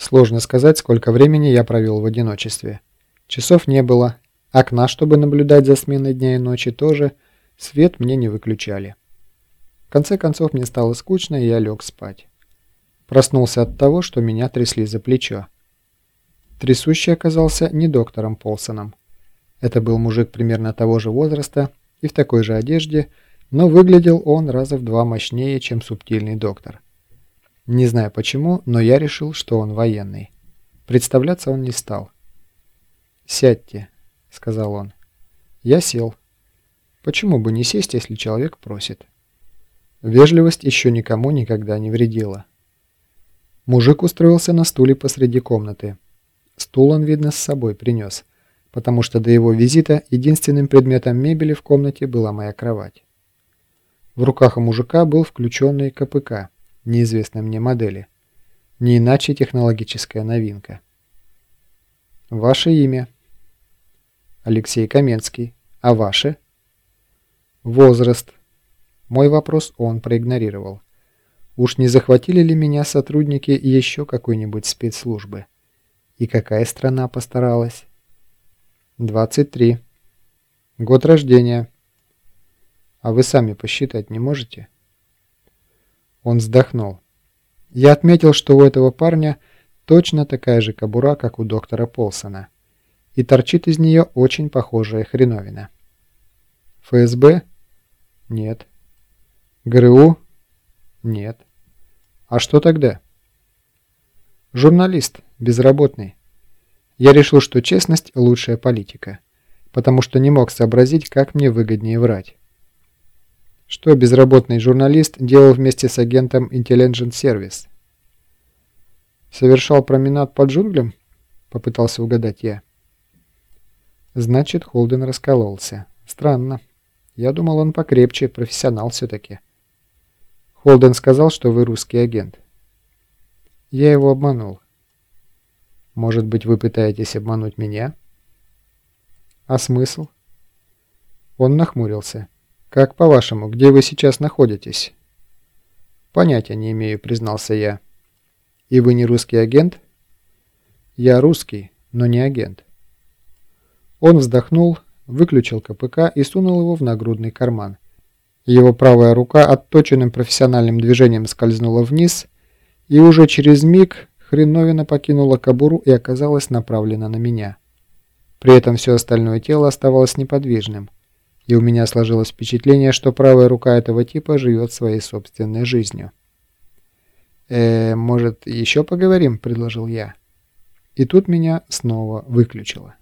Сложно сказать, сколько времени я провел в одиночестве. Часов не было, окна, чтобы наблюдать за сменой дня и ночи, тоже, свет мне не выключали. В конце концов мне стало скучно, и я лег спать. Проснулся от того, что меня трясли за плечо. Трясущий оказался не доктором Полсоном. Это был мужик примерно того же возраста и в такой же одежде, но выглядел он раза в два мощнее, чем субтильный доктор. Не знаю почему, но я решил, что он военный. Представляться он не стал. «Сядьте», — сказал он. Я сел. Почему бы не сесть, если человек просит? Вежливость еще никому никогда не вредила. Мужик устроился на стуле посреди комнаты. Стул он, видно, с собой принес, потому что до его визита единственным предметом мебели в комнате была моя кровать. В руках у мужика был включенный КПК — неизвестной мне модели. Не иначе технологическая новинка. Ваше имя? Алексей Каменский. А ваше? Возраст. Мой вопрос он проигнорировал. Уж не захватили ли меня сотрудники еще какой-нибудь спецслужбы? И какая страна постаралась? 23. Год рождения. А вы сами посчитать не можете? Он вздохнул. Я отметил, что у этого парня точно такая же кобура, как у доктора Полсона. И торчит из нее очень похожая хреновина. ФСБ? Нет. ГРУ? Нет. А что тогда? Журналист, безработный. Я решил, что честность – лучшая политика, потому что не мог сообразить, как мне выгоднее врать. Что безработный журналист делал вместе с агентом Intelligence Service? Совершал променад по джунглям? Попытался угадать я. Значит, Холден раскололся. Странно. Я думал, он покрепче, профессионал все-таки. Холден сказал, что вы русский агент. Я его обманул. Может быть, вы пытаетесь обмануть меня? А смысл? Он нахмурился. «Как по-вашему, где вы сейчас находитесь?» «Понятия не имею», — признался я. «И вы не русский агент?» «Я русский, но не агент». Он вздохнул, выключил КПК и сунул его в нагрудный карман. Его правая рука отточенным профессиональным движением скользнула вниз, и уже через миг хреновина покинула кобуру и оказалась направлена на меня. При этом все остальное тело оставалось неподвижным и у меня сложилось впечатление, что правая рука этого типа живет своей собственной жизнью. «Э, может, еще поговорим?» – предложил я. И тут меня снова выключило.